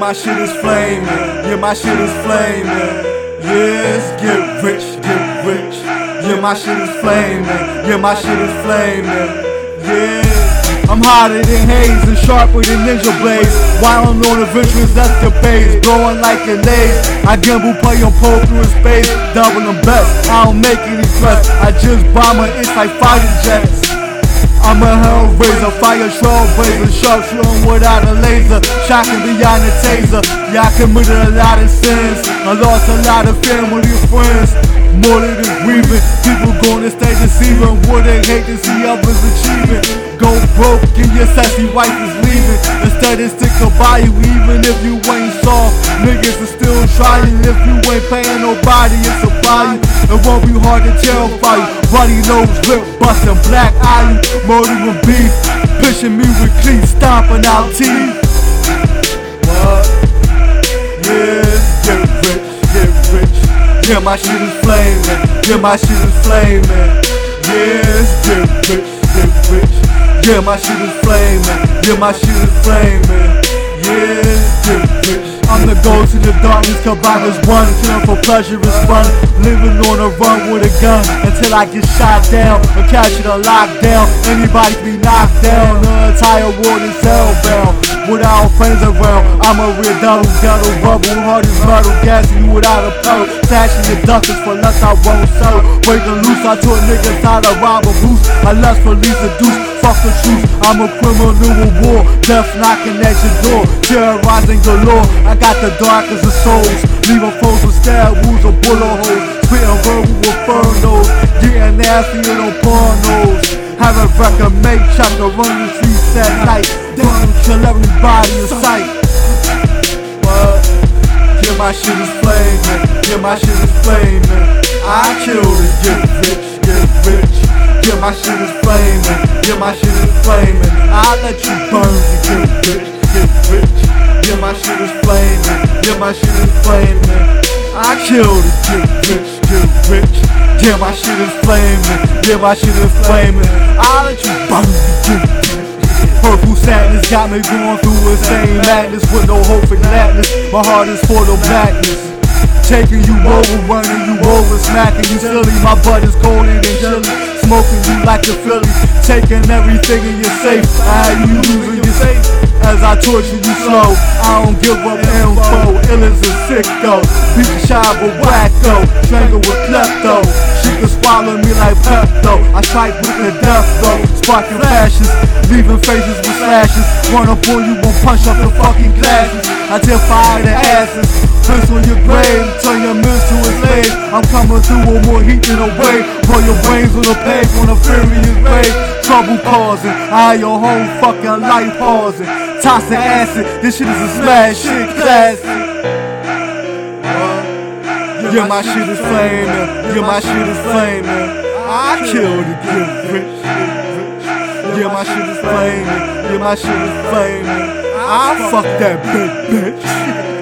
my shit is flaming. Yeah, my shit is flaming. Yes, get rich, get rich. Yeah, my shit is flaming. Yeah, my shit is flaming. Yeah. I'm hotter than haze and sharper than ninja blades. While I'm on adventures, that's the base. Blowing like a ace. I gamble, play on pole through a space. Double them best. I don't make any threats. I just bomb it, it's like fighter jets. I'm a hellraiser, fire trailblazer, sharpshooter without a laser, shocking beyond the taser. Yeah, I committed a lot of sins, I lost a lot of family and friends. More than this grieving, people to stay deceiving. Would they hate to see others achieving? Go broke and your sassy wife is leaving. Instead, they stick by you, even if you ain't soft. Trying. If you ain't paying nobody, it's a you. It won't be hard to tell by you. Buddy nose, lip busting, black eye, murder with beef. Pushing me with cleats, stomping out teeth. What? Yeah, get rich, get rich. Yeah, my shit is flaming. Yeah, my shit is flaming. Yes, get rich, get rich. Yeah, my shit is flaming. Yeah, my shit is flaming. Yeah, get rich. I'm the go to the darkness, combiners one, killing for pleasure is fun. Living on a run with a gun until I get shot down or catch it a lockdown. Anybody be knocked down, the entire world is hellbound. Without friends around, I'm a real double ghetto rubble, hard as metal, gassing you without a pedal. Stashing the duckers for less I won't sell. Breaking loose, I taught niggas how to rob a boost. I lust for Lisa Deuce, fuck the truth. I'm a criminal of war, death knocking at your door, terrorizing galore. I got the darkest of souls, leaving foes with stab wounds or bullet holes. Spitting verbal infernos, getting nasty on pornos. Have a record to run the streets at night. Burn, kill everybody in sight. What? Yeah, my shit is flaming. Yeah, my shit is flaming. I kill to get rich, get rich. Yeah, my shit is flaming. Yeah, my shit is flaming. I let you burn to get rich, get rich. Yeah, my shit is flaming. Yeah, my shit is flaming. I kill to get rich, get rich. Yeah, my is flaming. Yeah, my shit is flaming. I let you get. Purple sadness got me going through insane madness with no hope for gladness. My heart is full of blackness. Taking you over, running you over, smacking you silly. My butt is colder than chili. Smoking you like a Philly. Taking everything in your safe. I had you losing your safe. As I torture you slow, I don't give up info. Ill as a sicko. Beat the shy but wacko. Strangle with klepto. She can swallow me like Pepto. I strike with the death though. Sparking flashes. Leaving faces with slashes. Run up on you, won't punch up the fucking glasses. I tear fire to asses. Piss on your grave, turn your mirrors to a slave. I'm coming through with more heat than a wave. Roll your brains on a page on a furious wave. Trouble causing, I your whole fucking life pausing. Tossing acid, this shit is a smash shit classic. Yeah, my shit is flaming. Yeah, my shit is flaming. I kill to get rich. Yeah, my shit is flaming. Yeah, my shit is flaming. I fuck that big bitch.